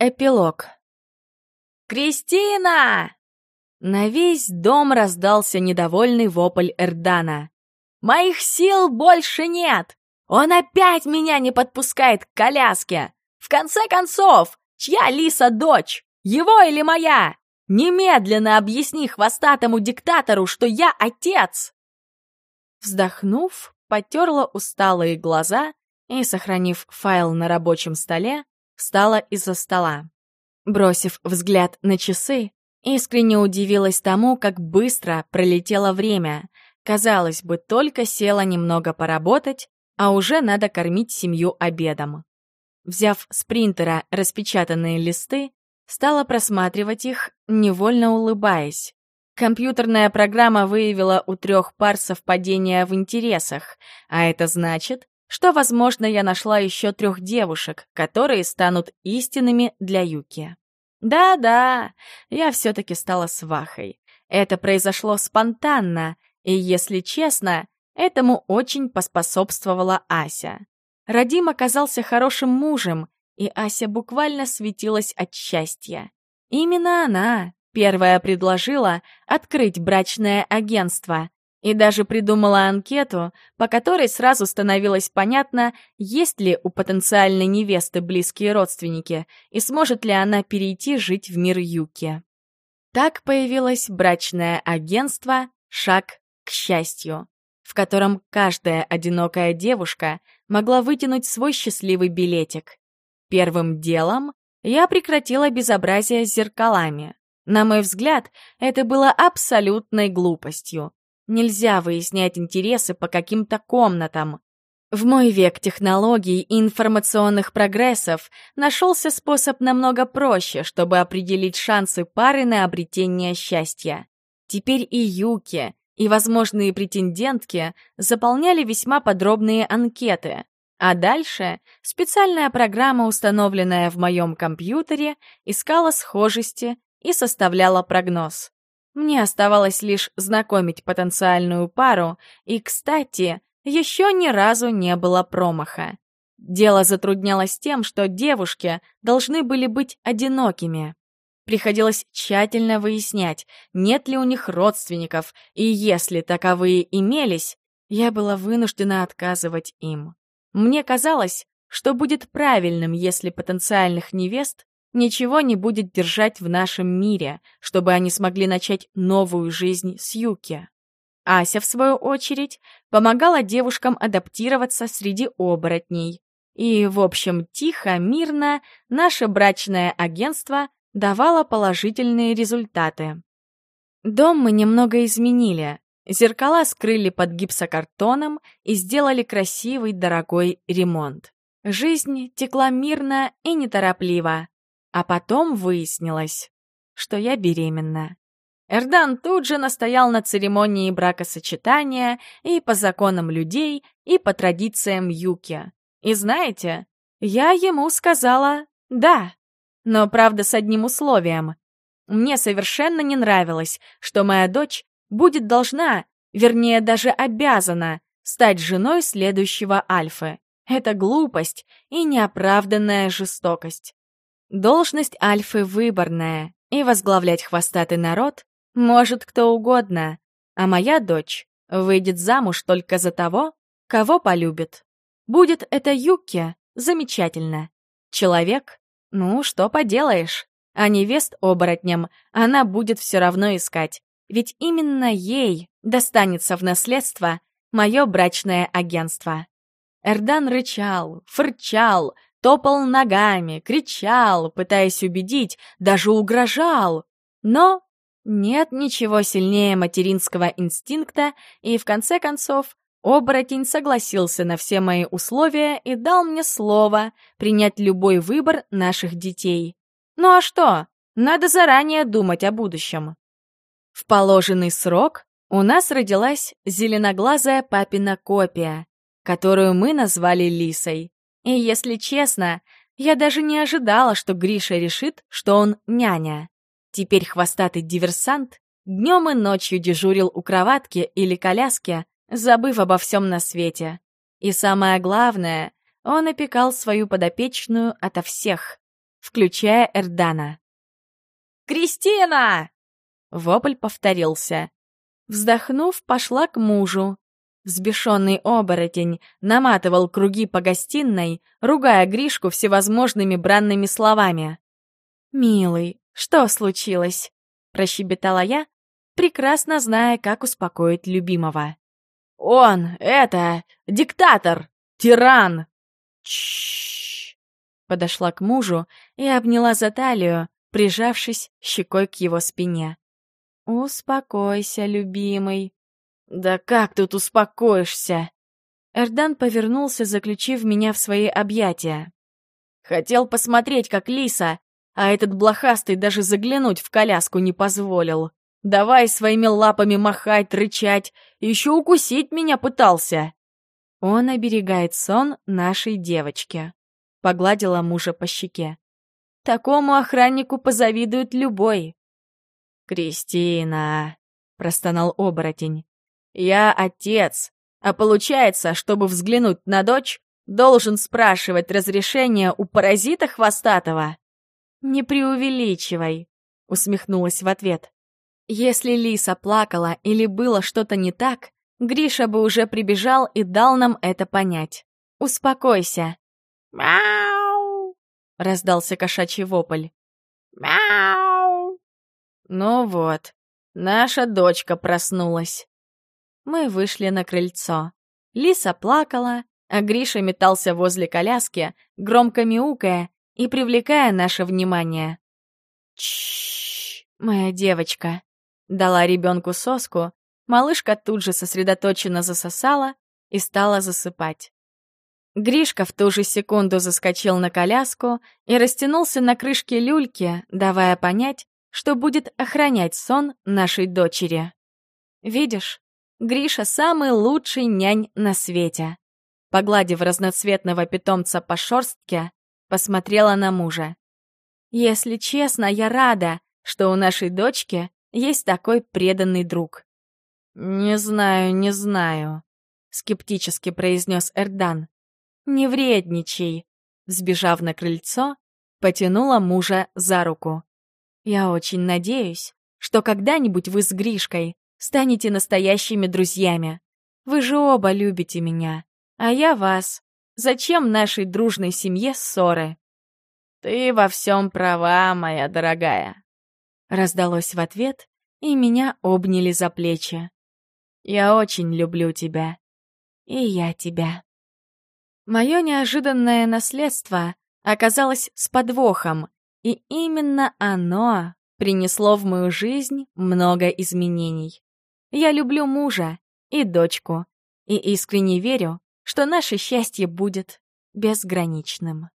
Эпилог. «Кристина!» На весь дом раздался недовольный вопль Эрдана. «Моих сил больше нет! Он опять меня не подпускает к коляске! В конце концов, чья Лиса дочь? Его или моя? Немедленно объясни хвостатому диктатору, что я отец!» Вздохнув, потерла усталые глаза и, сохранив файл на рабочем столе, встала из-за стола. Бросив взгляд на часы, искренне удивилась тому, как быстро пролетело время. Казалось бы, только села немного поработать, а уже надо кормить семью обедом. Взяв с принтера распечатанные листы, стала просматривать их, невольно улыбаясь. Компьютерная программа выявила у трех пар совпадения в интересах, а это значит, что, возможно, я нашла еще трех девушек, которые станут истинными для Юки. Да-да, я все-таки стала свахой. Это произошло спонтанно, и, если честно, этому очень поспособствовала Ася. Радим оказался хорошим мужем, и Ася буквально светилась от счастья. Именно она первая предложила открыть брачное агентство, и даже придумала анкету, по которой сразу становилось понятно, есть ли у потенциальной невесты близкие родственники и сможет ли она перейти жить в мир Юки. Так появилось брачное агентство «Шаг к счастью», в котором каждая одинокая девушка могла вытянуть свой счастливый билетик. Первым делом я прекратила безобразие с зеркалами. На мой взгляд, это было абсолютной глупостью. Нельзя выяснять интересы по каким-то комнатам. В мой век технологий и информационных прогрессов нашелся способ намного проще, чтобы определить шансы пары на обретение счастья. Теперь и Юки, и возможные претендентки заполняли весьма подробные анкеты. А дальше специальная программа, установленная в моем компьютере, искала схожести и составляла прогноз. Мне оставалось лишь знакомить потенциальную пару, и, кстати, еще ни разу не было промаха. Дело затруднялось тем, что девушки должны были быть одинокими. Приходилось тщательно выяснять, нет ли у них родственников, и если таковые имелись, я была вынуждена отказывать им. Мне казалось, что будет правильным, если потенциальных невест ничего не будет держать в нашем мире, чтобы они смогли начать новую жизнь с Юки. Ася, в свою очередь, помогала девушкам адаптироваться среди оборотней. И, в общем, тихо, мирно наше брачное агентство давало положительные результаты. Дом мы немного изменили. Зеркала скрыли под гипсокартоном и сделали красивый, дорогой ремонт. Жизнь текла мирно и неторопливо. А потом выяснилось, что я беременна. Эрдан тут же настоял на церемонии бракосочетания и по законам людей, и по традициям Юки. И знаете, я ему сказала «да», но правда с одним условием. Мне совершенно не нравилось, что моя дочь будет должна, вернее даже обязана, стать женой следующего Альфы. Это глупость и неоправданная жестокость. Должность Альфы выборная, и возглавлять хвостатый народ может кто угодно, а моя дочь выйдет замуж только за того, кого полюбит. Будет это Юки, замечательно. Человек, ну, что поделаешь. А невест оборотням она будет все равно искать, ведь именно ей достанется в наследство мое брачное агентство. Эрдан рычал, фырчал, топал ногами, кричал, пытаясь убедить, даже угрожал. Но нет ничего сильнее материнского инстинкта, и в конце концов оборотень согласился на все мои условия и дал мне слово принять любой выбор наших детей. Ну а что? Надо заранее думать о будущем. В положенный срок у нас родилась зеленоглазая папина копия, которую мы назвали Лисой. И если честно, я даже не ожидала, что Гриша решит, что он няня. Теперь хвостатый диверсант днем и ночью дежурил у кроватки или коляски, забыв обо всем на свете. И самое главное, он опекал свою подопечную ото всех. включая Эрдана. «Кристина!» Вопль повторился. Вздохнув, пошла к мужу. Взбешенный оборотень наматывал круги по гостиной, ругая Гришку всевозможными бранными словами. «Милый, что случилось?» — прощебетала я, прекрасно зная, как успокоить любимого. «Он, это, диктатор, тиран!» Чш. Подошла к мужу и обняла за талию, прижавшись щекой к его спине. «Успокойся, любимый». «Да как тут успокоишься?» Эрдан повернулся, заключив меня в свои объятия. Хотел посмотреть, как Лиса, а этот блохастый даже заглянуть в коляску не позволил. Давай своими лапами махать, рычать, еще укусить меня пытался. Он оберегает сон нашей девочки. Погладила мужа по щеке. Такому охраннику позавидует любой. «Кристина», — простонал оборотень, — «я отец, а получается, чтобы взглянуть на дочь, должен спрашивать разрешение у паразита хвостатого?» «Не преувеличивай», — усмехнулась в ответ. Если Лиса плакала или было что-то не так, Гриша бы уже прибежал и дал нам это понять. «Успокойся». «Мяу!» — раздался кошачий вопль. «Мяу!» Ну вот, наша дочка проснулась. Мы вышли на крыльцо. Лиса плакала, а Гриша метался возле коляски, громко мяукая и привлекая наше внимание. Чш, моя девочка. Дала ребенку соску, малышка тут же сосредоточенно засосала и стала засыпать. Гришка в ту же секунду заскочил на коляску и растянулся на крышке люльки, давая понять, что будет охранять сон нашей дочери. «Видишь, Гриша самый лучший нянь на свете». Погладив разноцветного питомца по шорстке, посмотрела на мужа. «Если честно, я рада, что у нашей дочки есть такой преданный друг». «Не знаю, не знаю», — скептически произнес Эрдан. «Не вредничай!» Сбежав на крыльцо, потянула мужа за руку. «Я очень надеюсь, что когда-нибудь вы с Гришкой станете настоящими друзьями. Вы же оба любите меня, а я вас. Зачем нашей дружной семье ссоры?» «Ты во всем права, моя дорогая!» Раздалось в ответ, и меня обняли за плечи. «Я очень люблю тебя. И я тебя». Мое неожиданное наследство оказалось с подвохом, и именно оно принесло в мою жизнь много изменений. Я люблю мужа и дочку, и искренне верю, что наше счастье будет безграничным.